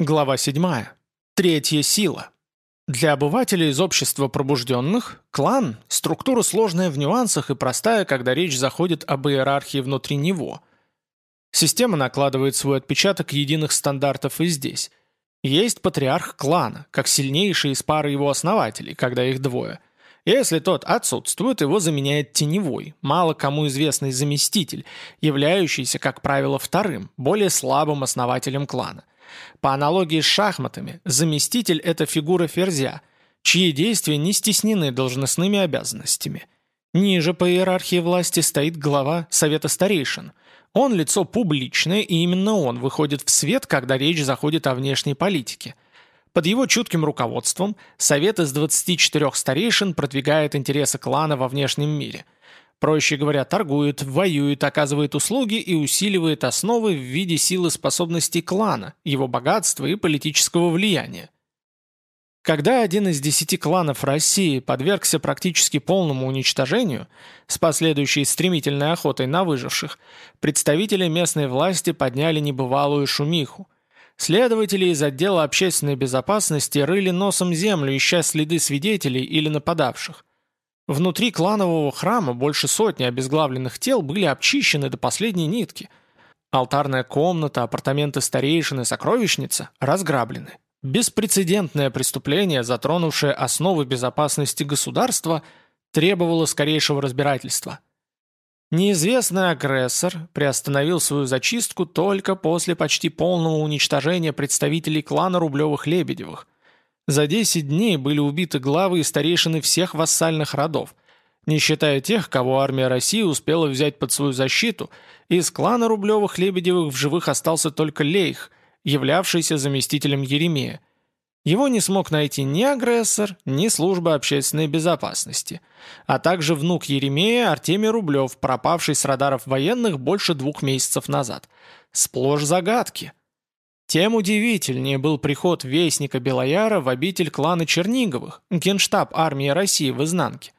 Глава 7. Третья сила. Для обывателей из общества пробужденных клан – структура сложная в нюансах и простая, когда речь заходит об иерархии внутри него. Система накладывает свой отпечаток единых стандартов и здесь. Есть патриарх клана, как сильнейший из пары его основателей, когда их двое. Если тот отсутствует, его заменяет теневой, мало кому известный заместитель, являющийся, как правило, вторым, более слабым основателем клана – по аналогии с шахматами, заместитель – это фигура ферзя, чьи действия не стеснены должностными обязанностями. Ниже по иерархии власти стоит глава Совета Старейшин. Он лицо публичное, и именно он выходит в свет, когда речь заходит о внешней политике. Под его чутким руководством Совет из 24 старейшин продвигает интересы клана во внешнем мире – Проще говоря, торгует, воюет, оказывает услуги и усиливает основы в виде силы способностей клана, его богатства и политического влияния. Когда один из десяти кланов России подвергся практически полному уничтожению, с последующей стремительной охотой на выживших, представители местной власти подняли небывалую шумиху. Следователи из отдела общественной безопасности рыли носом землю, ища следы свидетелей или нападавших. Внутри кланового храма больше сотни обезглавленных тел были обчищены до последней нитки. Алтарная комната, апартаменты старейшины сокровищница разграблены. Беспрецедентное преступление, затронувшее основы безопасности государства, требовало скорейшего разбирательства. Неизвестный агрессор приостановил свою зачистку только после почти полного уничтожения представителей клана Рублевых-Лебедевых – за 10 дней были убиты главы и старейшины всех вассальных родов, не считая тех, кого армия России успела взять под свою защиту, из клана Рублевых-Лебедевых в живых остался только Лейх, являвшийся заместителем Еремея. Его не смог найти ни агрессор, ни служба общественной безопасности, а также внук Еремея Артемий Рублев, пропавший с радаров военных больше двух месяцев назад. Сплошь загадки. Тем удивительнее был приход вестника Белояра в обитель клана Черниговых, генштаб армии России в изнанке.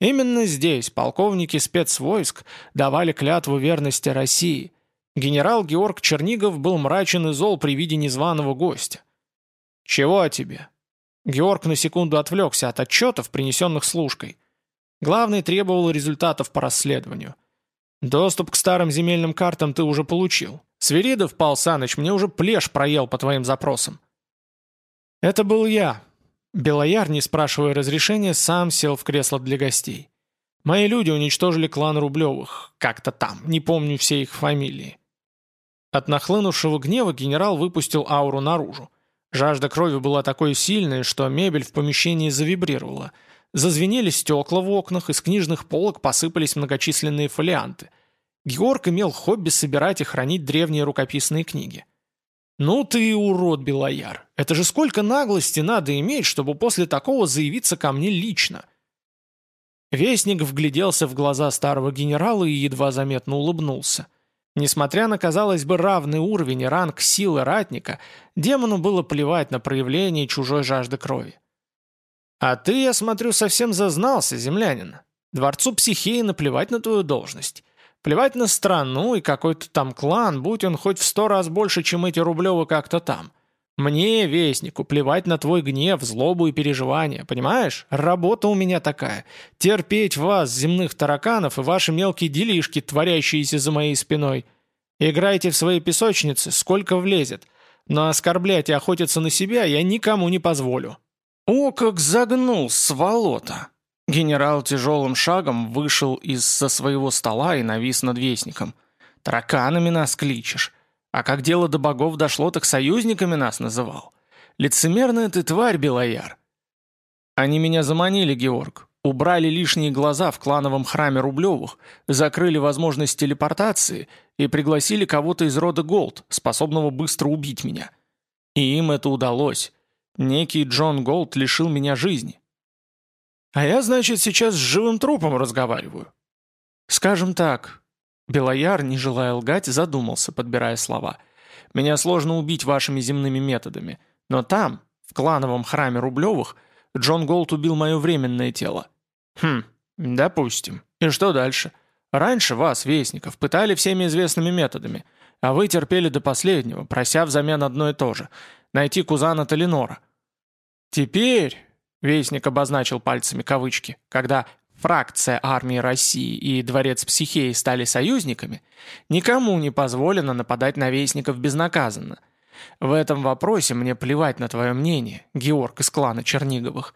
Именно здесь полковники спецвойск давали клятву верности России. Генерал Георг Чернигов был мрачен и зол при виде незваного гостя. «Чего тебе?» Георг на секунду отвлекся от отчетов, принесенных служкой. Главный требовал результатов по расследованию. «Доступ к старым земельным картам ты уже получил. Свиридов, Пал Саныч, мне уже плешь проел по твоим запросам». «Это был я». Белояр, не спрашивая разрешения, сам сел в кресло для гостей. «Мои люди уничтожили клан Рублевых. Как-то там. Не помню все их фамилии». От нахлынувшего гнева генерал выпустил ауру наружу. Жажда крови была такой сильной, что мебель в помещении завибрировала. Зазвенели стекла в окнах, из книжных полок посыпались многочисленные фолианты. Георг имел хобби собирать и хранить древние рукописные книги. «Ну ты урод, Белояр! Это же сколько наглости надо иметь, чтобы после такого заявиться ко мне лично!» Вестник вгляделся в глаза старого генерала и едва заметно улыбнулся. Несмотря на, казалось бы, равный уровень и ранг силы ратника, демону было плевать на проявление чужой жажды крови. «А ты, я смотрю, совсем зазнался, землянин. Дворцу психеи наплевать на твою должность. Плевать на страну и какой-то там клан, будь он хоть в сто раз больше, чем эти Рублевы как-то там. Мне, вестнику, плевать на твой гнев, злобу и переживания, понимаешь? Работа у меня такая. Терпеть вас, земных тараканов, и ваши мелкие делишки, творящиеся за моей спиной. Играйте в свои песочницы, сколько влезет. Но оскорблять и охотиться на себя я никому не позволю». «О, как загнул, сволота!» Генерал тяжелым шагом вышел из-за своего стола и навис над вестником. «Тараканами нас кличешь. А как дело до богов дошло, так союзниками нас называл. Лицемерная ты тварь, Белояр!» Они меня заманили, Георг. Убрали лишние глаза в клановом храме Рублевых, закрыли возможность телепортации и пригласили кого-то из рода Голд, способного быстро убить меня. И им это удалось. Некий Джон Голд лишил меня жизни. А я, значит, сейчас с живым трупом разговариваю. Скажем так, Белояр, не желая лгать, задумался, подбирая слова. Меня сложно убить вашими земными методами, но там, в клановом храме Рублевых, Джон Голд убил мое временное тело. Хм, допустим. И что дальше? Раньше вас, вестников, пытали всеми известными методами, а вы терпели до последнего, прося взамен одно и то же. найти кузана Талинора. Теперь, Вестник обозначил пальцами кавычки, когда фракция армии России и дворец Психеи стали союзниками, никому не позволено нападать на Вестников безнаказанно. В этом вопросе мне плевать на твое мнение, Георг из клана Черниговых.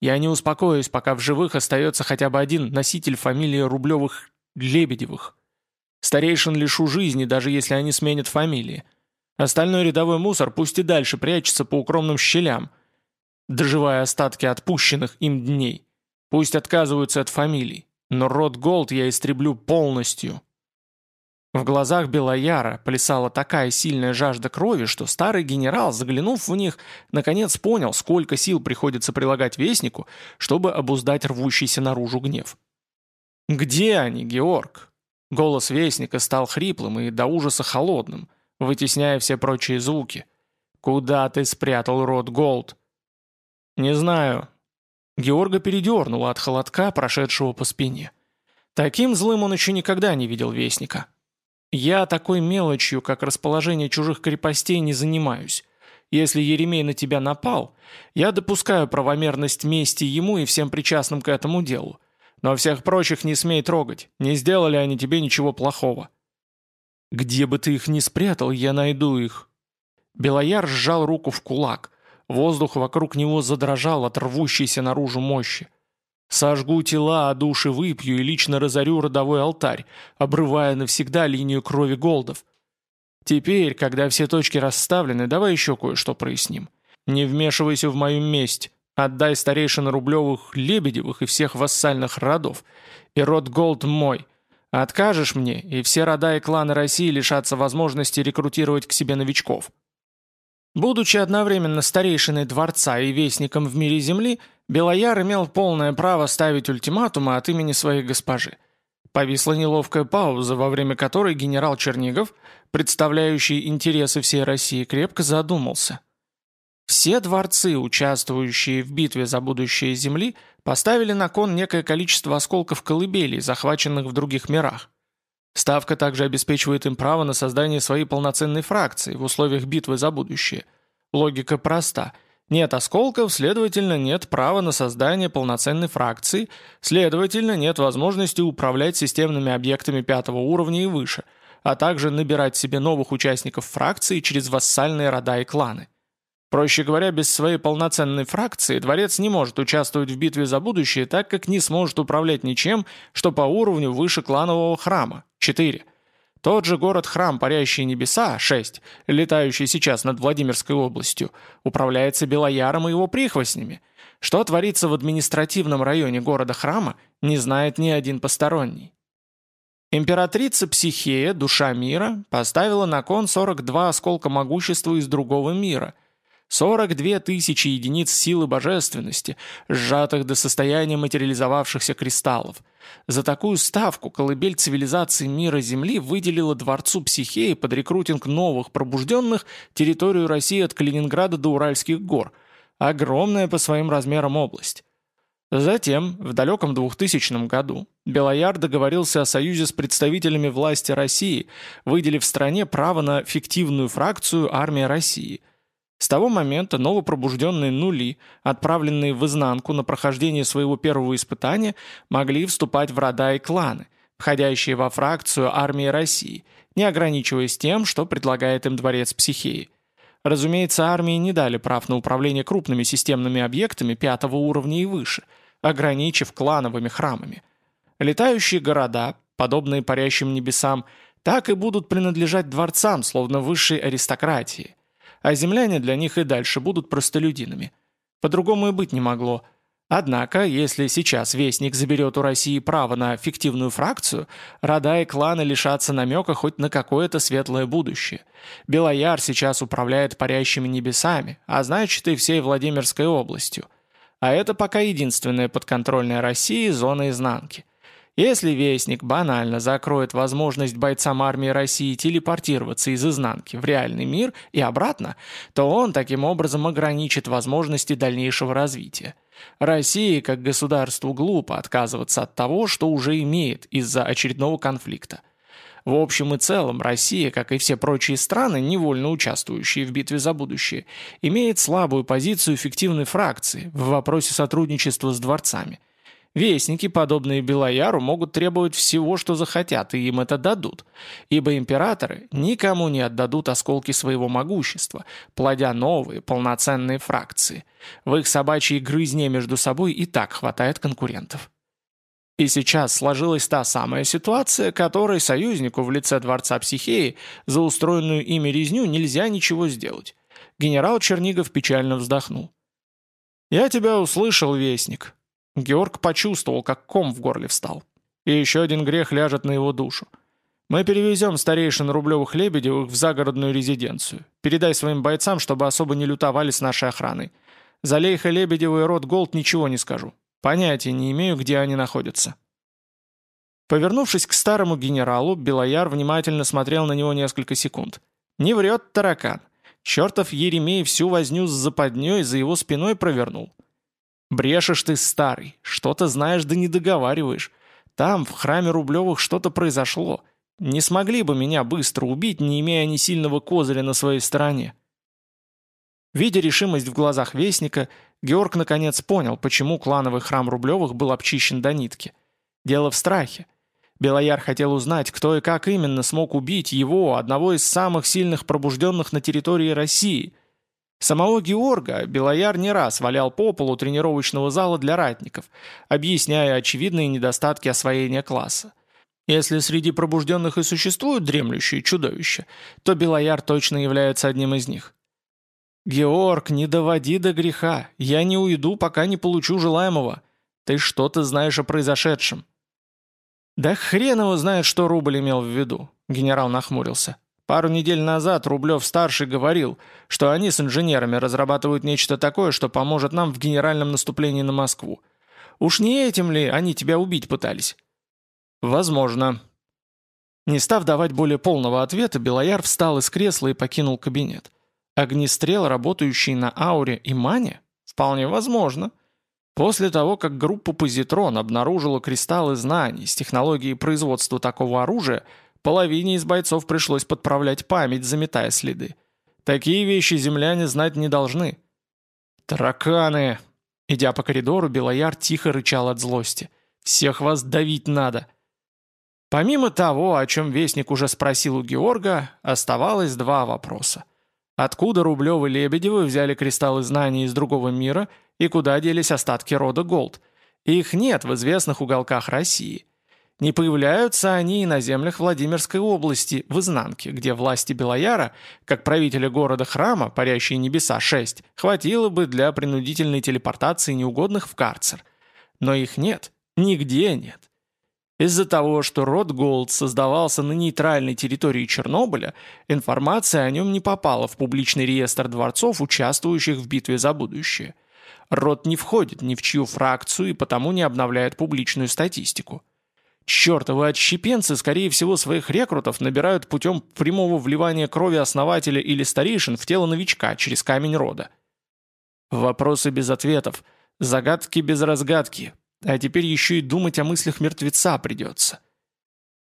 Я не успокоюсь, пока в живых остается хотя бы один носитель фамилии Рублевых-Лебедевых. Старейшин лишу жизни, даже если они сменят фамилии. Остальной рядовой мусор пусть и дальше прячется по укромным щелям, доживая остатки отпущенных им дней. Пусть отказываются от фамилий, но род Голд я истреблю полностью. В глазах Белояра плясала такая сильная жажда крови, что старый генерал, заглянув в них, наконец понял, сколько сил приходится прилагать Вестнику, чтобы обуздать рвущийся наружу гнев. «Где они, Георг?» Голос Вестника стал хриплым и до ужаса холодным, вытесняя все прочие звуки. «Куда ты спрятал рот Голд?» «Не знаю». Георга передернула от холодка, прошедшего по спине. Таким злым он еще никогда не видел Вестника. Я такой мелочью, как расположение чужих крепостей, не занимаюсь. Если Еремей на тебя напал, я допускаю правомерность мести ему и всем причастным к этому делу. Но всех прочих не смей трогать, не сделали они тебе ничего плохого. Где бы ты их ни спрятал, я найду их. Белояр сжал руку в кулак. Воздух вокруг него задрожал от рвущейся наружу мощи. Сожгу тела, а души выпью и лично разорю родовой алтарь, обрывая навсегда линию крови голдов. Теперь, когда все точки расставлены, давай еще кое-что проясним. Не вмешивайся в мою месть. Отдай старейшин Рублевых, Лебедевых и всех вассальных родов. И род Голд мой. Откажешь мне, и все рода и кланы России лишатся возможности рекрутировать к себе новичков. Будучи одновременно старейшиной дворца и вестником в мире Земли, Белояр имел полное право ставить ультиматумы от имени своей госпожи. Повисла неловкая пауза, во время которой генерал Чернигов, представляющий интересы всей России, крепко задумался. Все дворцы, участвующие в битве за будущее Земли, поставили на кон некое количество осколков колыбелей, захваченных в других мирах. Ставка также обеспечивает им право на создание своей полноценной фракции в условиях битвы за будущее. Логика проста. Нет осколков, следовательно, нет права на создание полноценной фракции, следовательно, нет возможности управлять системными объектами пятого уровня и выше, а также набирать себе новых участников фракции через вассальные рода и кланы. Проще говоря, без своей полноценной фракции дворец не может участвовать в битве за будущее, так как не сможет управлять ничем, что по уровню выше кланового храма. 4. Тот же город-храм Парящие Небеса, 6, летающий сейчас над Владимирской областью, управляется Белояром и его прихвостнями. Что творится в административном районе города-храма, не знает ни один посторонний. Императрица Психея, душа мира, поставила на кон 42 осколка могущества из другого мира – 42 тысячи единиц силы божественности, сжатых до состояния материализовавшихся кристаллов. За такую ставку колыбель цивилизации мира Земли выделила Дворцу Психеи под рекрутинг новых пробужденных территорию России от Калининграда до Уральских гор. Огромная по своим размерам область. Затем, в далеком 2000 году, Белояр договорился о союзе с представителями власти России, выделив стране право на фиктивную фракцию «Армия России», с того момента новопробужденные нули, отправленные в изнанку на прохождение своего первого испытания, могли вступать в рода и кланы, входящие во фракцию армии России, не ограничиваясь тем, что предлагает им дворец психеи. Разумеется, армии не дали прав на управление крупными системными объектами пятого уровня и выше, ограничив клановыми храмами. Летающие города, подобные парящим небесам, так и будут принадлежать дворцам, словно высшей аристократии а земляне для них и дальше будут простолюдинами. По-другому и быть не могло. Однако, если сейчас Вестник заберет у России право на фиктивную фракцию, рода и кланы лишатся намека хоть на какое-то светлое будущее. Белояр сейчас управляет парящими небесами, а значит и всей Владимирской областью. А это пока единственная подконтрольная России зона изнанки. Если Вестник банально закроет возможность бойцам армии России телепортироваться из изнанки в реальный мир и обратно, то он таким образом ограничит возможности дальнейшего развития. России как государству глупо отказываться от того, что уже имеет из-за очередного конфликта. В общем и целом, Россия, как и все прочие страны, невольно участвующие в битве за будущее, имеет слабую позицию эффективной фракции в вопросе сотрудничества с дворцами. Вестники, подобные Белояру, могут требовать всего, что захотят, и им это дадут, ибо императоры никому не отдадут осколки своего могущества, плодя новые, полноценные фракции. В их собачьей грызне между собой и так хватает конкурентов. И сейчас сложилась та самая ситуация, которой союзнику в лице Дворца Психеи за устроенную ими резню нельзя ничего сделать. Генерал Чернигов печально вздохнул. «Я тебя услышал, Вестник». Георг почувствовал, как ком в горле встал. И еще один грех ляжет на его душу. «Мы перевезем старейшин Рублевых-Лебедевых в загородную резиденцию. Передай своим бойцам, чтобы особо не лютовали с нашей охраной. За Лейха-Лебедева и Род Голд ничего не скажу. Понятия не имею, где они находятся». Повернувшись к старому генералу, Белояр внимательно смотрел на него несколько секунд. «Не врет таракан. Чертов Еремей всю возню с западней за его спиной провернул. Брешешь ты, старый, что-то знаешь да не договариваешь. Там, в храме Рублевых, что-то произошло. Не смогли бы меня быстро убить, не имея ни сильного козыря на своей стороне». Видя решимость в глазах Вестника, Георг наконец понял, почему клановый храм Рублевых был обчищен до нитки. Дело в страхе. Белояр хотел узнать, кто и как именно смог убить его, одного из самых сильных пробужденных на территории России. Самого Георга Белояр не раз валял по полу тренировочного зала для ратников, объясняя очевидные недостатки освоения класса. Если среди пробужденных и существуют дремлющие чудовища, то Белояр точно является одним из них. «Георг, не доводи до греха. Я не уйду, пока не получу желаемого. Ты что-то знаешь о произошедшем». «Да хрен его знает, что Рубль имел в виду», — генерал нахмурился. «Пару недель назад Рублев-старший говорил, что они с инженерами разрабатывают нечто такое, что поможет нам в генеральном наступлении на Москву. Уж не этим ли они тебя убить пытались?» «Возможно». Не став давать более полного ответа, Белояр встал из кресла и покинул кабинет. Огнестрел, работающий на ауре и мане? Вполне возможно. После того, как группа «Позитрон» обнаружила кристаллы знаний с технологией производства такого оружия, половине из бойцов пришлось подправлять память, заметая следы. Такие вещи земляне знать не должны. «Тараканы!» Идя по коридору, Белояр тихо рычал от злости. «Всех вас давить надо!» Помимо того, о чем Вестник уже спросил у Георга, оставалось два вопроса. Откуда Рублевы-Лебедевы взяли кристаллы знаний из другого мира и куда делись остатки рода Голд? Их нет в известных уголках России. Не появляются они и на землях Владимирской области, в изнанке, где власти Белояра, как правителя города-храма, парящие небеса 6, хватило бы для принудительной телепортации неугодных в карцер. Но их нет, нигде нет. Из-за того, что род Голд создавался на нейтральной территории Чернобыля, информация о нем не попала в публичный реестр дворцов, участвующих в битве за будущее. Род не входит ни в чью фракцию и потому не обновляет публичную статистику. Чертовы отщепенцы, скорее всего, своих рекрутов набирают путем прямого вливания крови основателя или старейшин в тело новичка через камень рода. Вопросы без ответов, загадки без разгадки, а теперь еще и думать о мыслях мертвеца придется.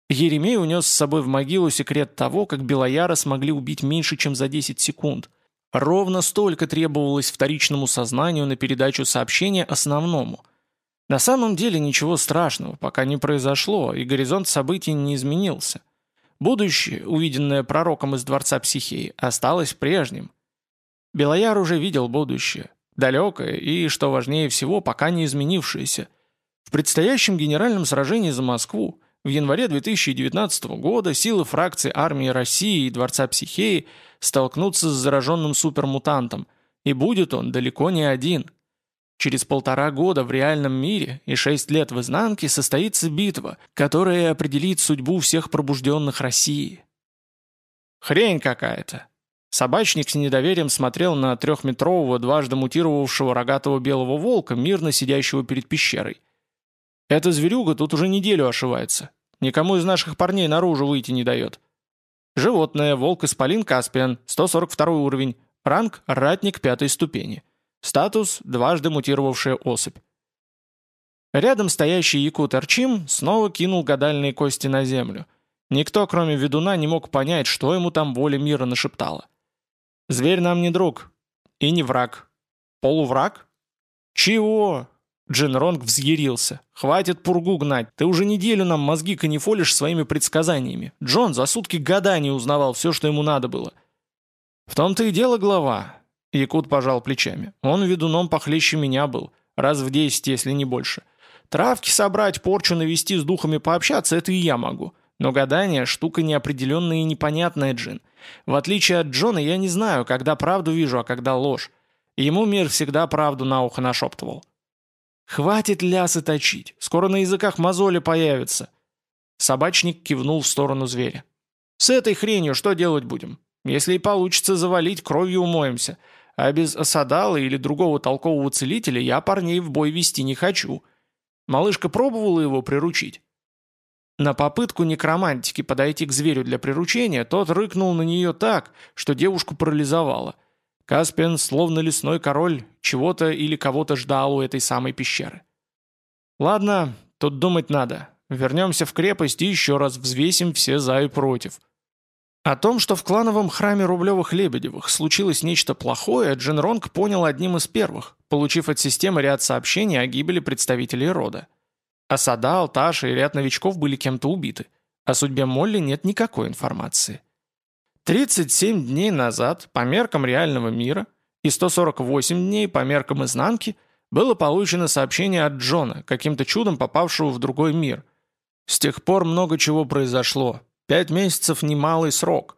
Еремей унес с собой в могилу секрет того, как Белояра смогли убить меньше, чем за 10 секунд. Ровно столько требовалось вторичному сознанию на передачу сообщения основному. На самом деле ничего страшного пока не произошло, и горизонт событий не изменился. Будущее, увиденное пророком из Дворца Психеи, осталось прежним. Белояр уже видел будущее, далекое и, что важнее всего, пока не изменившееся – в предстоящем генеральном сражении за Москву в январе 2019 года силы фракции армии России и Дворца Психеи столкнутся с зараженным супермутантом, и будет он далеко не один. Через полтора года в реальном мире и шесть лет в изнанке состоится битва, которая определит судьбу всех пробужденных России. Хрень какая-то. Собачник с недоверием смотрел на трехметрового, дважды мутировавшего рогатого белого волка, мирно сидящего перед пещерой. Эта зверюга тут уже неделю ошивается. Никому из наших парней наружу выйти не дает. Животное, волк-исполин Каспиан, 142 уровень. Ранг – ратник пятой ступени. Статус – дважды мутировавшая особь. Рядом стоящий якут Арчим снова кинул гадальные кости на землю. Никто, кроме ведуна, не мог понять, что ему там воля мира нашептала. «Зверь нам не друг. И не враг. Полувраг?» «Чего?» Джин Ронг взъярился. «Хватит пургу гнать. Ты уже неделю нам мозги канифолишь своими предсказаниями. Джон за сутки гаданий узнавал все, что ему надо было». «В том-то и дело, глава». Якут пожал плечами. «Он ведуном похлеще меня был. Раз в десять, если не больше. Травки собрать, порчу навести, с духами пообщаться — это и я могу. Но гадание — штука неопределенная и непонятная, Джин. В отличие от Джона, я не знаю, когда правду вижу, а когда ложь. Ему мир всегда правду на ухо нашептывал. «Хватит лясы точить, скоро на языках мозоли появятся». Собачник кивнул в сторону зверя. «С этой хренью что делать будем? Если и получится завалить, кровью умоемся. А без осадала или другого толкового целителя я парней в бой вести не хочу. Малышка пробовала его приручить. На попытку некромантики подойти к зверю для приручения, тот рыкнул на нее так, что девушку парализовало. Каспиан, словно лесной король, чего-то или кого-то ждал у этой самой пещеры. «Ладно, тут думать надо. Вернемся в крепость и еще раз взвесим все за и против». О том, что в клановом храме Рублевых-Лебедевых случилось нечто плохое, Джин Ронг понял одним из первых, получив от системы ряд сообщений о гибели представителей рода. Асада, Алташа и ряд новичков были кем-то убиты. О судьбе Молли нет никакой информации. 37 дней назад, по меркам реального мира, и 148 дней по меркам изнанки, было получено сообщение от Джона, каким-то чудом попавшего в другой мир. С тех пор много чего произошло. Пять месяцев – немалый срок.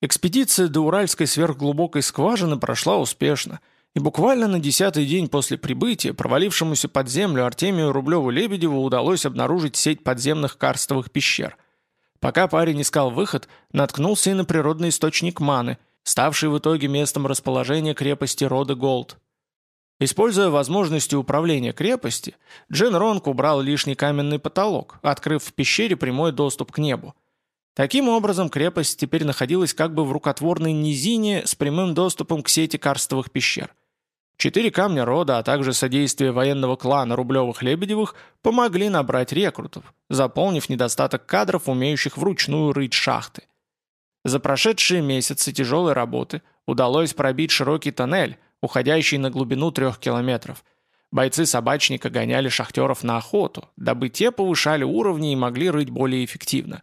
Экспедиция до Уральской сверхглубокой скважины прошла успешно – и буквально на десятый день после прибытия провалившемуся под землю Артемию Рублеву-Лебедеву удалось обнаружить сеть подземных карстовых пещер. Пока парень искал выход, наткнулся и на природный источник маны, ставший в итоге местом расположения крепости рода Голд. Используя возможности управления крепости, Джин Ронг убрал лишний каменный потолок, открыв в пещере прямой доступ к небу. Таким образом, крепость теперь находилась как бы в рукотворной низине с прямым доступом к сети карстовых пещер. Четыре камня рода, а также содействие военного клана Рублевых-Лебедевых помогли набрать рекрутов, заполнив недостаток кадров, умеющих вручную рыть шахты. За прошедшие месяцы тяжелой работы удалось пробить широкий тоннель, уходящий на глубину трех километров. Бойцы собачника гоняли шахтеров на охоту, дабы те повышали уровни и могли рыть более эффективно.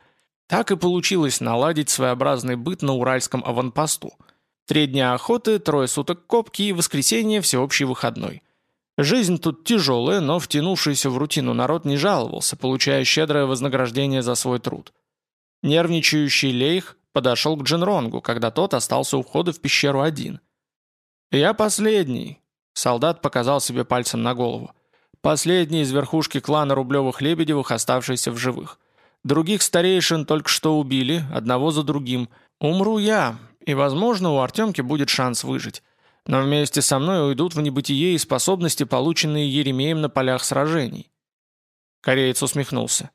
Так и получилось наладить своеобразный быт на уральском аванпосту – Три дня охоты, трое суток копки и воскресенье всеобщий выходной. Жизнь тут тяжелая, но втянувшийся в рутину народ не жаловался, получая щедрое вознаграждение за свой труд. Нервничающий Лейх подошел к Джинронгу, когда тот остался у входа в пещеру один. «Я последний», — солдат показал себе пальцем на голову. «Последний из верхушки клана Рублевых-Лебедевых, оставшийся в живых. Других старейшин только что убили, одного за другим. Умру я, и, возможно, у Артемки будет шанс выжить. Но вместе со мной уйдут в небытие и способности, полученные Еремеем на полях сражений». Кореец усмехнулся.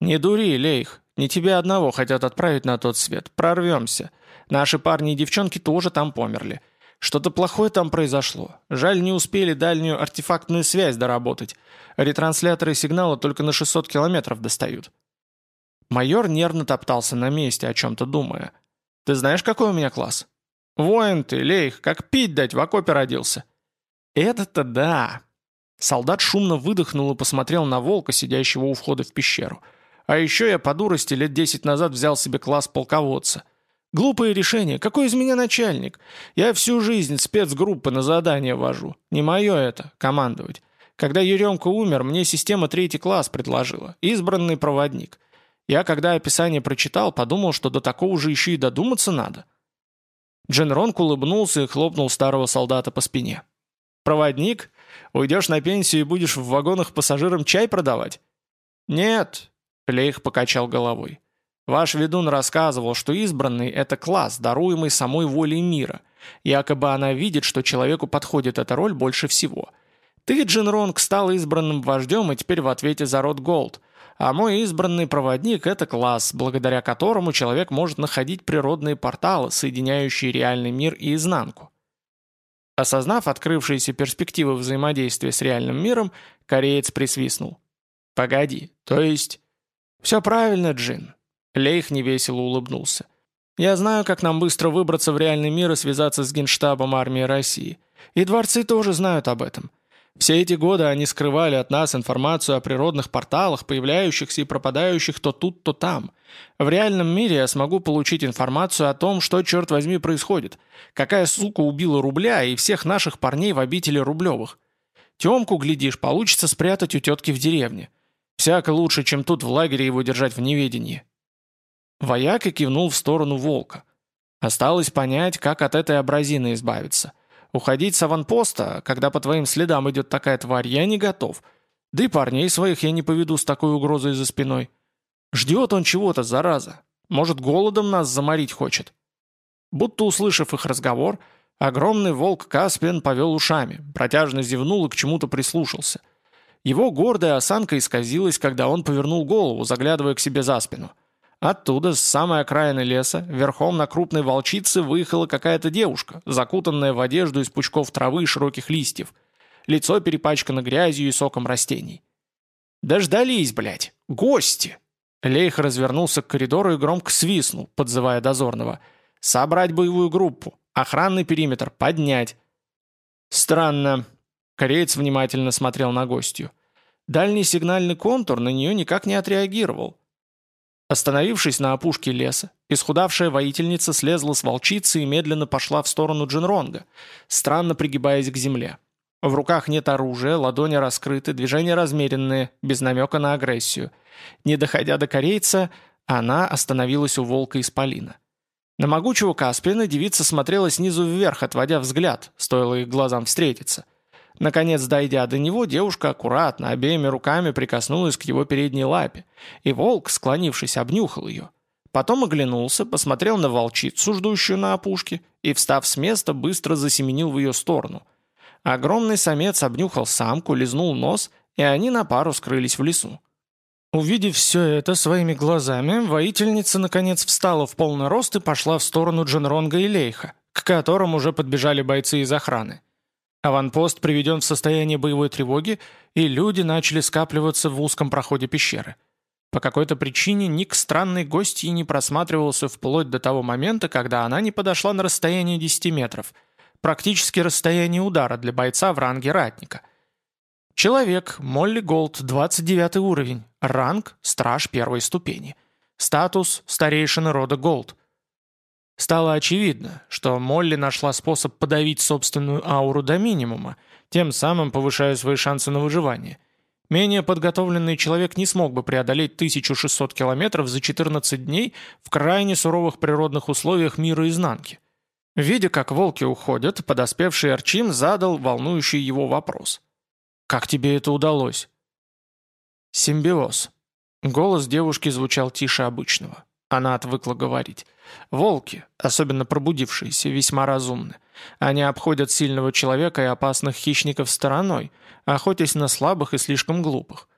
«Не дури, Лейх, не тебя одного хотят отправить на тот свет. Прорвемся. Наши парни и девчонки тоже там померли. Что-то плохое там произошло. Жаль, не успели дальнюю артефактную связь доработать. Ретрансляторы сигнала только на 600 километров достают». Майор нервно топтался на месте, о чем-то думая. Ты знаешь, какой у меня класс? Воин ты, лейх, как пить дать, в окопе родился. Это-то да. Солдат шумно выдохнул и посмотрел на волка, сидящего у входа в пещеру. А еще я по дурости лет десять назад взял себе класс полководца. Глупое решение. Какой из меня начальник? Я всю жизнь спецгруппы на задание вожу. Не мое это, командовать. Когда Еремка умер, мне система третий класс предложила. Избранный проводник. Я, когда описание прочитал, подумал, что до такого же еще и додуматься надо. Джен Ронк улыбнулся и хлопнул старого солдата по спине. «Проводник? Уйдешь на пенсию и будешь в вагонах пассажирам чай продавать?» «Нет», — Лейх покачал головой. «Ваш ведун рассказывал, что избранный — это класс, даруемый самой волей мира. Якобы она видит, что человеку подходит эта роль больше всего. Ты, Джин Ронг, стал избранным вождем и теперь в ответе за род Голд а мой избранный проводник – это класс, благодаря которому человек может находить природные порталы, соединяющие реальный мир и изнанку. Осознав открывшиеся перспективы взаимодействия с реальным миром, кореец присвистнул. «Погоди, то есть...» «Все правильно, Джин. Лейх невесело улыбнулся. «Я знаю, как нам быстро выбраться в реальный мир и связаться с генштабом армии России. И дворцы тоже знают об этом. Все эти годы они скрывали от нас информацию о природных порталах, появляющихся и пропадающих то тут, то там. В реальном мире я смогу получить информацию о том, что, черт возьми, происходит. Какая сука убила рубля и всех наших парней в обители Рублевых. Темку, глядишь, получится спрятать у тетки в деревне. Всяко лучше, чем тут в лагере его держать в неведении. Вояка кивнул в сторону волка. Осталось понять, как от этой абразины избавиться. Уходить с аванпоста, когда по твоим следам идет такая тварь, я не готов. Да и парней своих я не поведу с такой угрозой за спиной. Ждет он чего-то, зараза. Может, голодом нас заморить хочет. Будто услышав их разговор, огромный волк Каспиан повел ушами, протяжно зевнул и к чему-то прислушался. Его гордая осанка исказилась, когда он повернул голову, заглядывая к себе за спину – Оттуда, с самой окраины леса, верхом на крупной волчице выехала какая-то девушка, закутанная в одежду из пучков травы и широких листьев. Лицо перепачкано грязью и соком растений. «Дождались, блядь! Гости!» Лейх развернулся к коридору и громко свистнул, подзывая дозорного. «Собрать боевую группу! Охранный периметр поднять!» «Странно». Кореец внимательно смотрел на гостью. Дальний сигнальный контур на нее никак не отреагировал. Остановившись на опушке леса, исхудавшая воительница слезла с волчицы и медленно пошла в сторону Джинронга, странно пригибаясь к земле. В руках нет оружия, ладони раскрыты, движения размеренные, без намека на агрессию. Не доходя до корейца, она остановилась у волка исполина. На могучего Каспиана девица смотрела снизу вверх, отводя взгляд, стоило их глазам встретиться. Наконец, дойдя до него, девушка аккуратно обеими руками прикоснулась к его передней лапе, и волк, склонившись, обнюхал ее. Потом оглянулся, посмотрел на волчицу, ждущую на опушке, и, встав с места, быстро засеменил в ее сторону. Огромный самец обнюхал самку, лизнул нос, и они на пару скрылись в лесу. Увидев все это своими глазами, воительница наконец встала в полный рост и пошла в сторону Дженронга и Лейха, к которым уже подбежали бойцы из охраны. Аванпост приведен в состояние боевой тревоги, и люди начали скапливаться в узком проходе пещеры. По какой-то причине ник странной гостьи не просматривался вплоть до того момента, когда она не подошла на расстояние 10 метров, практически расстояние удара для бойца в ранге ратника. Человек, Молли Голд, 29 уровень, ранг – страж первой ступени. Статус – старейшина рода Голд – Стало очевидно, что Молли нашла способ подавить собственную ауру до минимума, тем самым повышая свои шансы на выживание. Менее подготовленный человек не смог бы преодолеть 1600 километров за 14 дней в крайне суровых природных условиях мира изнанки. Видя, как волки уходят, подоспевший Арчим задал волнующий его вопрос. «Как тебе это удалось?» «Симбиоз». Голос девушки звучал тише обычного. Она отвыкла говорить. Волки, особенно пробудившиеся, весьма разумны. Они обходят сильного человека и опасных хищников стороной, охотясь на слабых и слишком глупых.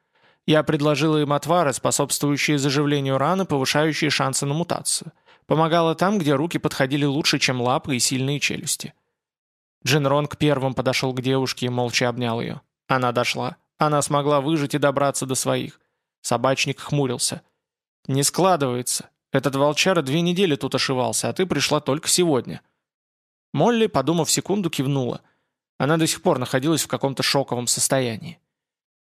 Я предложила им отвары, способствующие заживлению раны, повышающие шансы на мутацию. Помогала там, где руки подходили лучше, чем лапы и сильные челюсти. Джин Ронг первым подошел к девушке и молча обнял ее. Она дошла. Она смогла выжить и добраться до своих. Собачник хмурился. «Не складывается. Этот волчара две недели тут ошивался, а ты пришла только сегодня». Молли, подумав секунду, кивнула. Она до сих пор находилась в каком-то шоковом состоянии.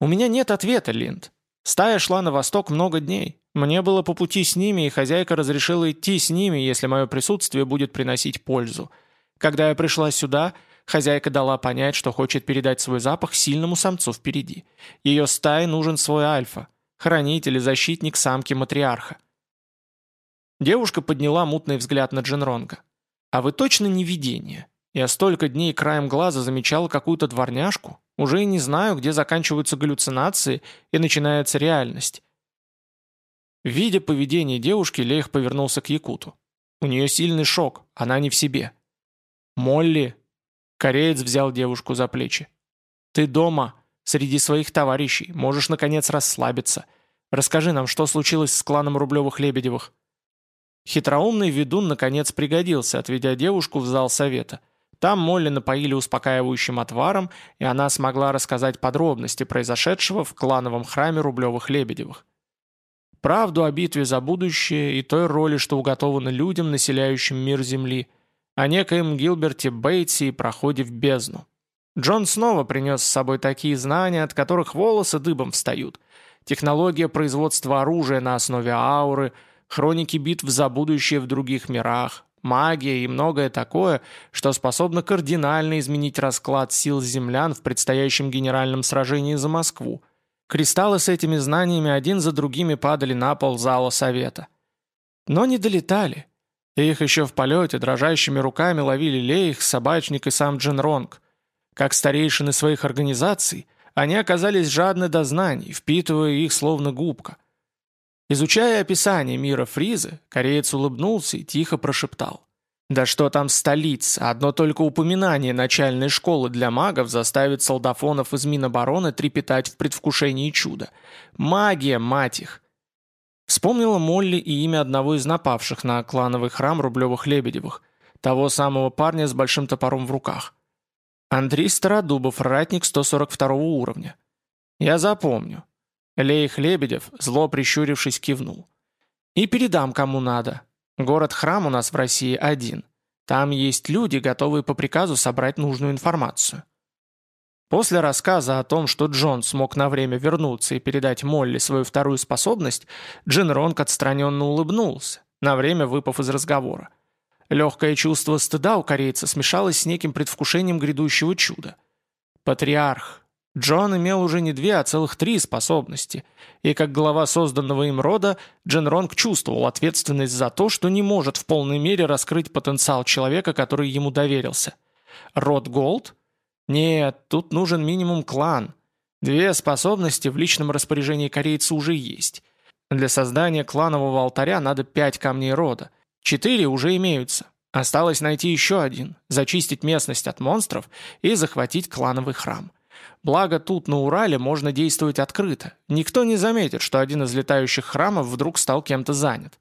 «У меня нет ответа, Линд. Стая шла на восток много дней. Мне было по пути с ними, и хозяйка разрешила идти с ними, если мое присутствие будет приносить пользу. Когда я пришла сюда, хозяйка дала понять, что хочет передать свой запах сильному самцу впереди. Ее стае нужен свой альфа, хранитель и защитник самки матриарха. Девушка подняла мутный взгляд на Дженронга. «А вы точно не видение? Я столько дней краем глаза замечала какую-то дворняжку. Уже и не знаю, где заканчиваются галлюцинации и начинается реальность». Видя поведение девушки, Лех повернулся к Якуту. У нее сильный шок, она не в себе. «Молли!» Кореец взял девушку за плечи. «Ты дома, среди своих товарищей, можешь, наконец, расслабиться. Расскажи нам, что случилось с кланом Рублевых-Лебедевых?» Хитроумный ведун наконец пригодился, отведя девушку в зал совета. Там Молли напоили успокаивающим отваром, и она смогла рассказать подробности произошедшего в клановом храме Рублевых-Лебедевых. правду о битве за будущее и той роли, что уготовано людям, населяющим мир Земли, о некоем Гилберте Бейтсе и проходе в бездну. Джон снова принес с собой такие знания, от которых волосы дыбом встают. Технология производства оружия на основе ауры, хроники битв за будущее в других мирах, магия и многое такое, что способно кардинально изменить расклад сил землян в предстоящем генеральном сражении за Москву. Кристаллы с этими знаниями один за другими падали на пол зала совета. Но не долетали. Их еще в полете дрожащими руками ловили Лейх, Собачник и сам Джин Ронг. Как старейшины своих организаций, они оказались жадны до знаний, впитывая их словно губка. Изучая описание мира Фризы, кореец улыбнулся и тихо прошептал. «Да что там столица, одно только упоминание начальной школы для магов заставит солдафонов из Минобороны трепетать в предвкушении чуда. Магия, мать их!» Вспомнила Молли и имя одного из напавших на клановый храм Рублевых-Лебедевых, того самого парня с большим топором в руках. Андрей Стародубов, ратник 142 уровня. Я запомню. Лейх Лебедев, зло прищурившись, кивнул. И передам кому надо. Город-храм у нас в России один. Там есть люди, готовые по приказу собрать нужную информацию. После рассказа о том, что Джон смог на время вернуться и передать Молли свою вторую способность, Джин Ронг отстраненно улыбнулся, на время выпав из разговора. Легкое чувство стыда у корейца смешалось с неким предвкушением грядущего чуда. Патриарх. Джон имел уже не две, а целых три способности, и как глава созданного им рода, Джен Ронг чувствовал ответственность за то, что не может в полной мере раскрыть потенциал человека, который ему доверился. Род Голд? Нет, тут нужен минимум клан. Две способности в личном распоряжении корейца уже есть. Для создания кланового алтаря надо пять камней рода, Четыре уже имеются. Осталось найти еще один, зачистить местность от монстров и захватить клановый храм. Благо тут на Урале можно действовать открыто. Никто не заметит, что один из летающих храмов вдруг стал кем-то занят.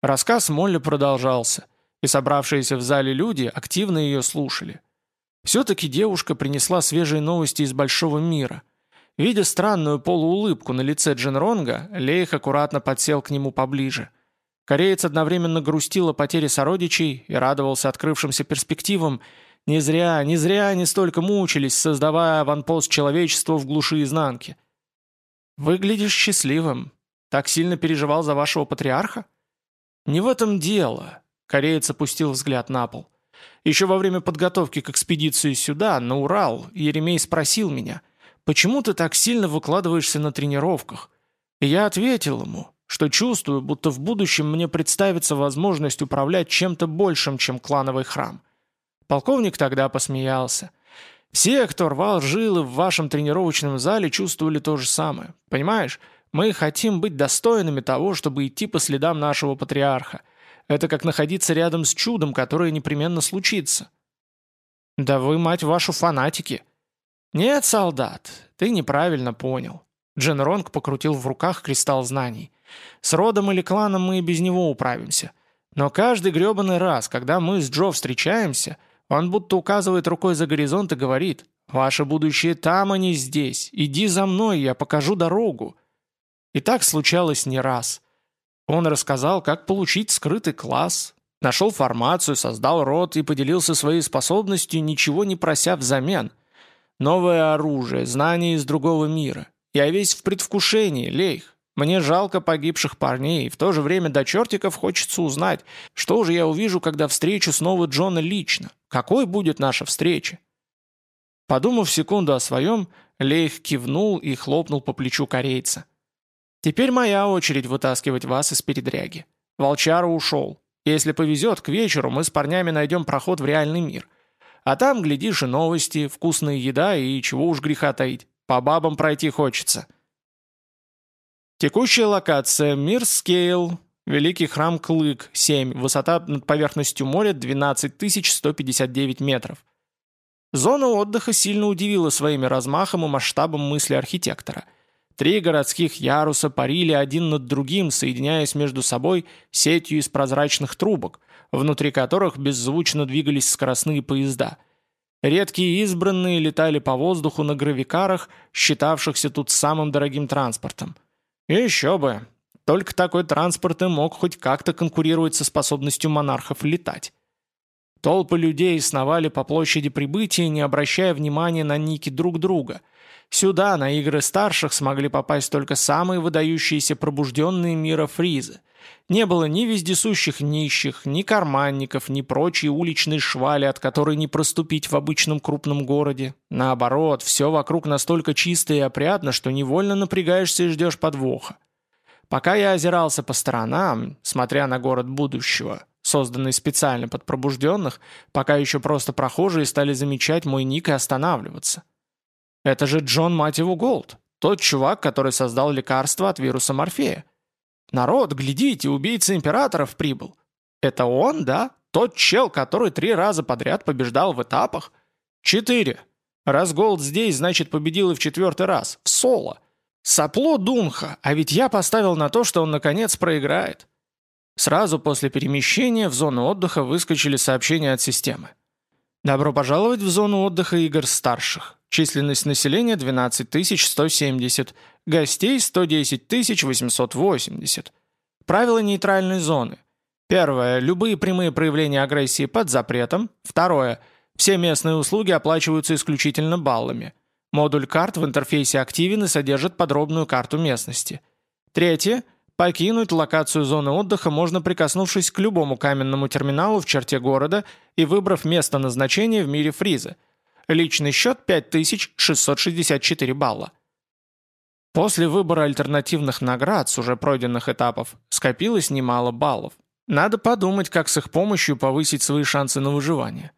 Рассказ Молли продолжался, и собравшиеся в зале люди активно ее слушали. Все-таки девушка принесла свежие новости из большого мира. Видя странную полуулыбку на лице Дженронга, Лейх аккуратно подсел к нему поближе – Кореец одновременно грустил о потере сородичей и радовался открывшимся перспективам. Не зря, не зря они столько мучились, создавая аванпост человечества в глуши изнанки. «Выглядишь счастливым. Так сильно переживал за вашего патриарха?» «Не в этом дело», — кореец опустил взгляд на пол. «Еще во время подготовки к экспедиции сюда, на Урал, Еремей спросил меня, почему ты так сильно выкладываешься на тренировках?» И я ответил ему, что чувствую, будто в будущем мне представится возможность управлять чем-то большим, чем клановый храм. Полковник тогда посмеялся. Все, кто рвал жилы в вашем тренировочном зале, чувствовали то же самое. Понимаешь, мы хотим быть достойными того, чтобы идти по следам нашего патриарха. Это как находиться рядом с чудом, которое непременно случится. Да вы, мать вашу, фанатики. Нет, солдат, ты неправильно понял. Джен Ронг покрутил в руках кристалл знаний. С родом или кланом мы и без него управимся. Но каждый гребаный раз, когда мы с Джо встречаемся, он будто указывает рукой за горизонт и говорит «Ваше будущее там, а не здесь. Иди за мной, я покажу дорогу». И так случалось не раз. Он рассказал, как получить скрытый класс, нашел формацию, создал род и поделился своей способностью, ничего не прося взамен. Новое оружие, знания из другого мира. Я весь в предвкушении, Лейх. Мне жалко погибших парней, и в то же время до чертиков хочется узнать, что же я увижу, когда встречу снова Джона лично. Какой будет наша встреча? Подумав секунду о своем, Лейх кивнул и хлопнул по плечу корейца. «Теперь моя очередь вытаскивать вас из передряги. Волчара ушел. Если повезет, к вечеру мы с парнями найдем проход в реальный мир. А там, глядишь, и новости, вкусная еда и чего уж греха таить. По бабам пройти хочется». Текущая локация – Мир Скейл, Великий храм Клык, 7, высота над поверхностью моря 12 159 метров. Зона отдыха сильно удивила своими размахом и масштабом мысли архитектора. Три городских яруса парили один над другим, соединяясь между собой сетью из прозрачных трубок, внутри которых беззвучно двигались скоростные поезда. Редкие избранные летали по воздуху на гравикарах, считавшихся тут самым дорогим транспортом – «Еще бы! Только такой транспорт и мог хоть как-то конкурировать со способностью монархов летать. Толпы людей сновали по площади прибытия, не обращая внимания на ники друг друга. Сюда, на игры старших, смогли попасть только самые выдающиеся пробужденные мира фризы. Не было ни вездесущих нищих, ни карманников, ни прочей уличной швали, от которой не проступить в обычном крупном городе. Наоборот, все вокруг настолько чисто и опрятно, что невольно напрягаешься и ждешь подвоха. Пока я озирался по сторонам, смотря на город будущего, созданный специально под пробужденных, пока еще просто прохожие стали замечать мой ник и останавливаться. Это же Джон Мативу Голд, тот чувак, который создал лекарство от вируса Морфея. «Народ, глядите, убийца императоров прибыл». «Это он, да? Тот чел, который три раза подряд побеждал в этапах?» «Четыре. Раз Голд здесь, значит, победил и в четвертый раз. В соло. Сопло Дунха, а ведь я поставил на то, что он наконец проиграет». Сразу после перемещения в зону отдыха выскочили сообщения от системы. «Добро пожаловать в зону отдыха игр старших. Численность населения 12 170, гостей 110 880. Правила нейтральной зоны. Первое. Любые прямые проявления агрессии под запретом. Второе. Все местные услуги оплачиваются исключительно баллами. Модуль карт в интерфейсе активен и содержит подробную карту местности. Третье. Покинуть локацию зоны отдыха можно прикоснувшись к любому каменному терминалу в черте города и выбрав место назначения в мире фриза – Личный счет 5664 балла. После выбора альтернативных наград с уже пройденных этапов скопилось немало баллов. Надо подумать, как с их помощью повысить свои шансы на выживание.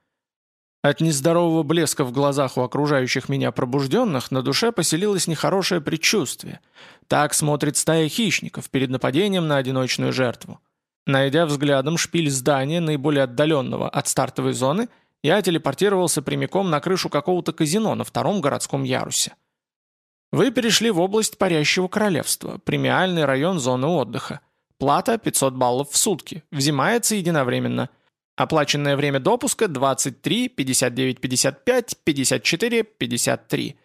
От нездорового блеска в глазах у окружающих меня пробужденных на душе поселилось нехорошее предчувствие. Так смотрит стая хищников перед нападением на одиночную жертву. Найдя взглядом шпиль здания, наиболее отдаленного от стартовой зоны, я телепортировался прямиком на крышу какого-то казино на втором городском ярусе. Вы перешли в область Парящего Королевства, премиальный район зоны отдыха. Плата 500 баллов в сутки, взимается единовременно. Оплаченное время допуска 23, 59, 55, 54, 53.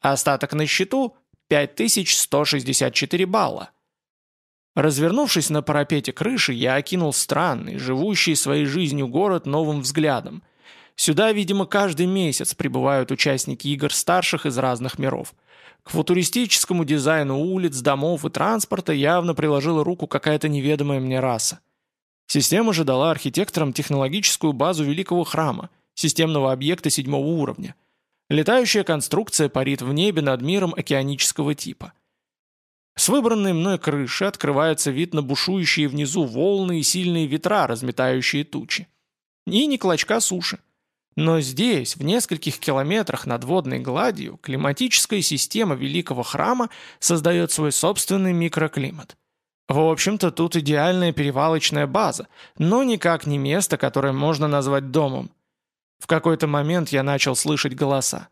Остаток на счету 5164 балла. Развернувшись на парапете крыши, я окинул странный, живущий своей жизнью город новым взглядом – Сюда, видимо, каждый месяц прибывают участники игр старших из разных миров. К футуристическому дизайну улиц, домов и транспорта явно приложила руку какая-то неведомая мне раса. Система же дала архитекторам технологическую базу Великого Храма, системного объекта седьмого уровня. Летающая конструкция парит в небе над миром океанического типа. С выбранной мной крыши открывается вид на бушующие внизу волны и сильные ветра, разметающие тучи. И ни клочка суши. Но здесь, в нескольких километрах над водной гладью, климатическая система Великого Храма создает свой собственный микроклимат. В общем-то, тут идеальная перевалочная база, но никак не место, которое можно назвать домом. В какой-то момент я начал слышать голоса.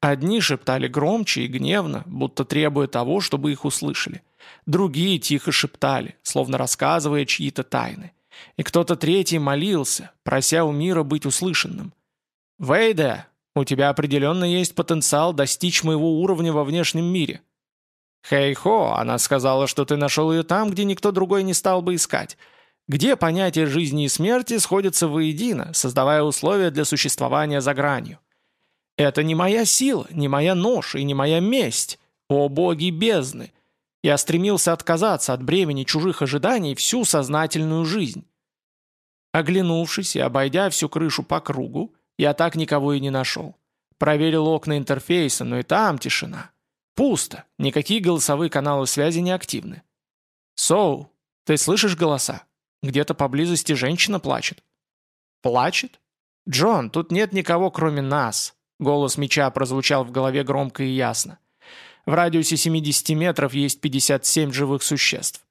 Одни шептали громче и гневно, будто требуя того, чтобы их услышали. Другие тихо шептали, словно рассказывая чьи-то тайны. И кто-то третий молился, прося у мира быть услышанным. «Вейда, у тебя определенно есть потенциал достичь моего уровня во внешнем мире». «Хей-хо, она сказала, что ты нашел ее там, где никто другой не стал бы искать. Где понятия жизни и смерти сходятся воедино, создавая условия для существования за гранью. Это не моя сила, не моя нож и не моя месть. О боги бездны! Я стремился отказаться от бремени чужих ожиданий всю сознательную жизнь». Оглянувшись и обойдя всю крышу по кругу, я так никого и не нашел. Проверил окна интерфейса, но и там тишина. Пусто, никакие голосовые каналы связи не активны. «Соу, ты слышишь голоса? Где-то поблизости женщина плачет». «Плачет? Джон, тут нет никого, кроме нас». Голос меча прозвучал в голове громко и ясно. В радиусе 70 метров есть 57 живых существ.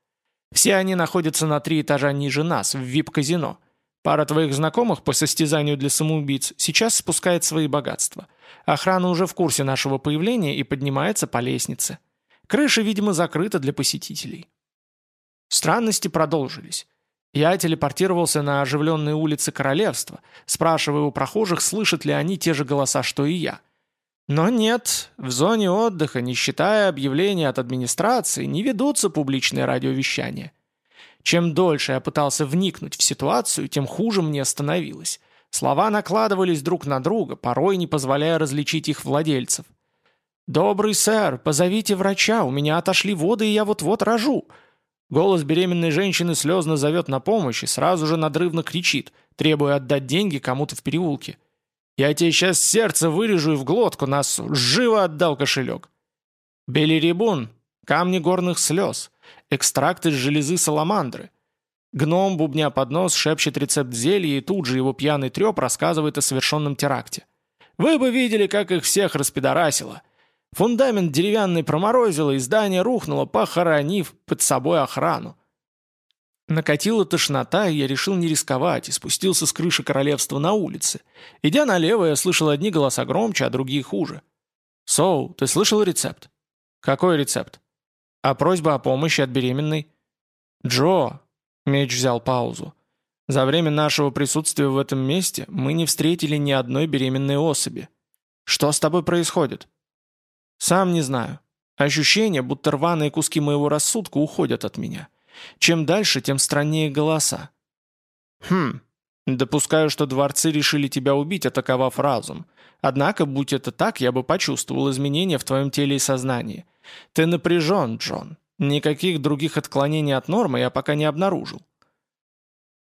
Все они находятся на три этажа ниже нас, в вип-казино. Пара твоих знакомых по состязанию для самоубийц сейчас спускает свои богатства. Охрана уже в курсе нашего появления и поднимается по лестнице. Крыша, видимо, закрыта для посетителей. Странности продолжились. Я телепортировался на оживленные улицы королевства, спрашивая у прохожих, слышат ли они те же голоса, что и я. Но нет, в зоне отдыха, не считая объявления от администрации, не ведутся публичные радиовещания. Чем дольше я пытался вникнуть в ситуацию, тем хуже мне становилось. Слова накладывались друг на друга, порой не позволяя различить их владельцев. «Добрый сэр, позовите врача, у меня отошли воды, и я вот-вот рожу». Голос беременной женщины слезно зовет на помощь и сразу же надрывно кричит, требуя отдать деньги кому-то в переулке. «Я тебе сейчас сердце вырежу и в глотку нас живо отдал кошелек». Белерибун, камни горных слез, экстракт из железы саламандры. Гном, бубня под нос, шепчет рецепт зелья, и тут же его пьяный треп рассказывает о совершенном теракте. Вы бы видели, как их всех распидорасило. Фундамент деревянный проморозило, и здание рухнуло, похоронив под собой охрану. Накатила тошнота, и я решил не рисковать, и спустился с крыши королевства на улице. Идя налево, я слышал одни голоса громче, а другие хуже. «Соу, ты слышал рецепт?» «Какой рецепт?» «А просьба о помощи от беременной?» «Джо!» — меч взял паузу. «За время нашего присутствия в этом месте мы не встретили ни одной беременной особи. Что с тобой происходит?» Сам не знаю. Ощущение, будто рваные куски моего рассудка уходят от меня. Чем дальше, тем страннее голоса. Хм, допускаю, что дворцы решили тебя убить, атаковав разум. Однако, будь это так, я бы почувствовал изменения в твоем теле и сознании. Ты напряжен, Джон. Никаких других отклонений от нормы я пока не обнаружил.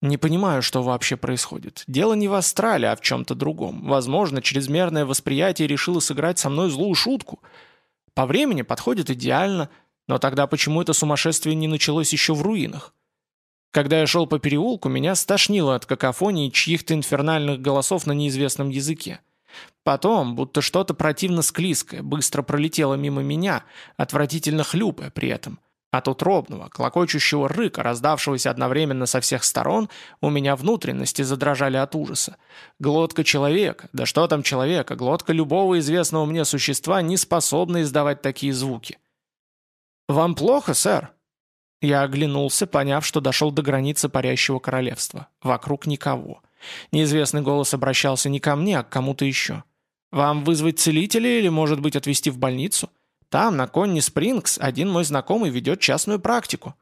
Не понимаю, что вообще происходит. Дело не в астрале, а в чем-то другом. Возможно, чрезмерное восприятие решило сыграть со мной злую шутку. По времени подходит идеально, но тогда почему это сумасшествие не началось еще в руинах? Когда я шел по переулку, меня стошнило от какофонии чьих-то инфернальных голосов на неизвестном языке. Потом, будто что-то противно склизкое, быстро пролетело мимо меня, отвратительно хлюпая при этом. От утробного, клокочущего рыка, раздавшегося одновременно со всех сторон, у меня внутренности задрожали от ужаса. Глотка человека, да что там человека, глотка любого известного мне существа не способна издавать такие звуки. «Вам плохо, сэр?» Я оглянулся, поняв, что дошел до границы парящего королевства. Вокруг никого. Неизвестный голос обращался не ко мне, а к кому-то еще. «Вам вызвать целителя или, может быть, отвезти в больницу?» Там, на Конни Спрингс, один мой знакомый ведет частную практику.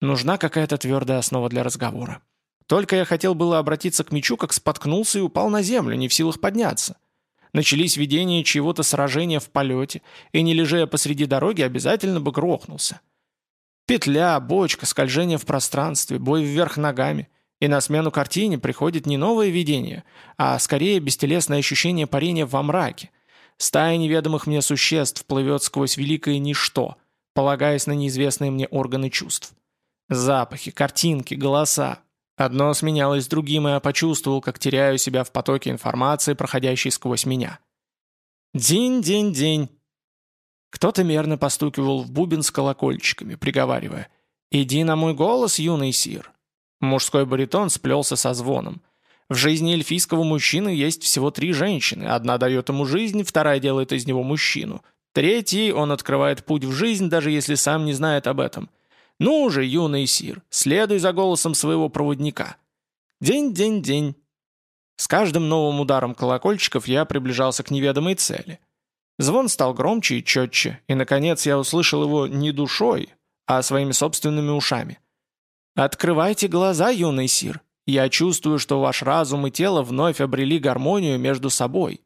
Нужна какая-то твердая основа для разговора. Только я хотел было обратиться к мечу, как споткнулся и упал на землю, не в силах подняться. Начались видения чего-то сражения в полете, и не лежа посреди дороги, обязательно бы грохнулся. Петля, бочка, скольжение в пространстве, бой вверх ногами. И на смену картине приходит не новое видение, а скорее бестелесное ощущение парения во мраке, Стая неведомых мне существ плывет сквозь великое ничто, полагаясь на неизвестные мне органы чувств. Запахи, картинки, голоса. Одно сменялось другим, и я почувствовал, как теряю себя в потоке информации, проходящей сквозь меня. День-день-день. Кто-то мерно постукивал в бубен с колокольчиками, приговаривая «Иди на мой голос, юный сир». Мужской баритон сплелся со звоном. В жизни эльфийского мужчины есть всего три женщины. Одна дает ему жизнь, вторая делает из него мужчину. Третий, он открывает путь в жизнь, даже если сам не знает об этом. Ну же, юный сир, следуй за голосом своего проводника. День-день-день. С каждым новым ударом колокольчиков я приближался к неведомой цели. Звон стал громче и четче, и, наконец, я услышал его не душой, а своими собственными ушами. «Открывайте глаза, юный сир, я чувствую, что ваш разум и тело вновь обрели гармонию между собой.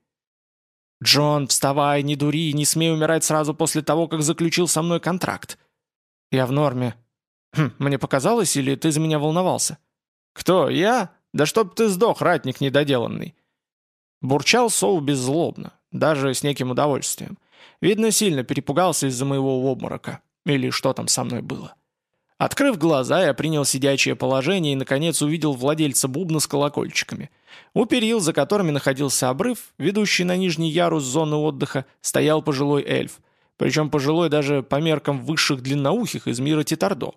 Джон, вставай, не дури, не смей умирать сразу после того, как заключил со мной контракт. Я в норме. Хм, мне показалось, или ты за меня волновался? Кто, я? Да чтоб ты сдох, ратник недоделанный. Бурчал Соу беззлобно, даже с неким удовольствием. Видно, сильно перепугался из-за моего обморока. Или что там со мной было. Открыв глаза, я принял сидячее положение и, наконец, увидел владельца бубна с колокольчиками. У перил, за которыми находился обрыв, ведущий на нижний ярус зоны отдыха, стоял пожилой эльф. Причем пожилой даже по меркам высших длинноухих из мира Титардо.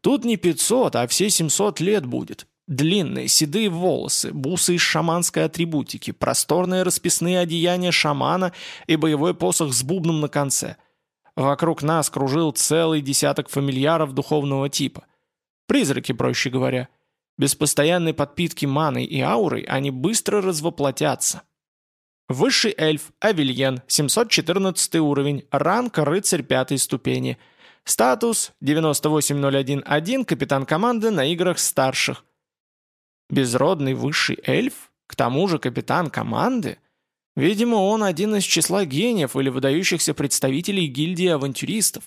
Тут не 500, а все 700 лет будет. Длинные, седые волосы, бусы из шаманской атрибутики, просторные расписные одеяния шамана и боевой посох с бубном на конце – Вокруг нас кружил целый десяток фамильяров духовного типа. Призраки, проще говоря. Без постоянной подпитки маной и аурой они быстро развоплотятся. Высший эльф, Авильен, 714 уровень, ранг рыцарь пятой ступени. Статус 98011, капитан команды на играх старших. Безродный высший эльф? К тому же капитан команды? Видимо, он один из числа гениев или выдающихся представителей гильдии авантюристов.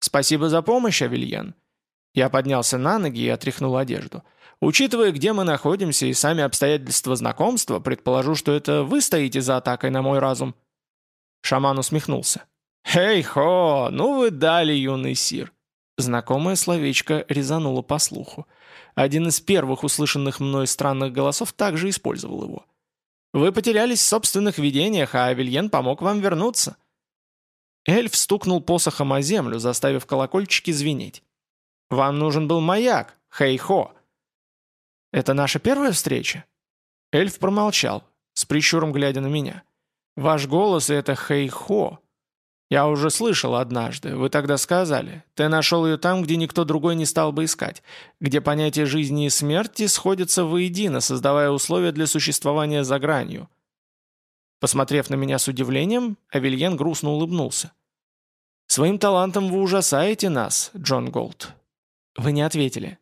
Спасибо за помощь, Авильен. Я поднялся на ноги и отряхнул одежду. Учитывая, где мы находимся и сами обстоятельства знакомства, предположу, что это вы стоите за атакой на мой разум». Шаман усмехнулся. «Хей-хо, ну вы дали, юный сир!» Знакомое словечко резануло по слуху. Один из первых услышанных мной странных голосов также использовал его. «Вы потерялись в собственных видениях, а Авельен помог вам вернуться». Эльф стукнул посохом о землю, заставив колокольчики звенеть. «Вам нужен был маяк, хей-хо!» «Это наша первая встреча?» Эльф промолчал, с прищуром глядя на меня. «Ваш голос — это хей-хо. Я уже слышал однажды, вы тогда сказали. Ты нашел ее там, где никто другой не стал бы искать, где понятия жизни и смерти сходятся воедино, создавая условия для существования за гранью». Посмотрев на меня с удивлением, Авельен грустно улыбнулся. «Своим талантом вы ужасаете нас, Джон Голд». Вы не ответили.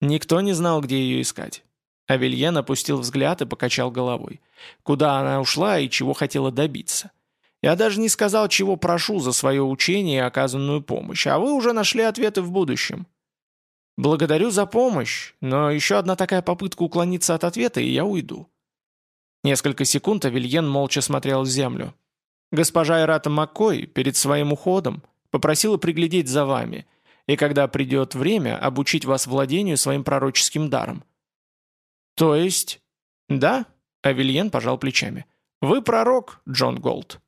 Никто не знал, где ее искать. Авельен опустил взгляд и покачал головой. Куда она ушла и чего хотела добиться. Я даже не сказал, чего прошу за свое учение и оказанную помощь, а вы уже нашли ответы в будущем. Благодарю за помощь, но еще одна такая попытка уклониться от ответа, и я уйду. Несколько секунд Авельен молча смотрел в землю. Госпожа Эрата Маккой перед своим уходом попросила приглядеть за вами – и когда придет время, обучить вас владению своим пророческим даром». «То есть...» «Да», — Авельен пожал плечами. «Вы пророк, Джон Голд».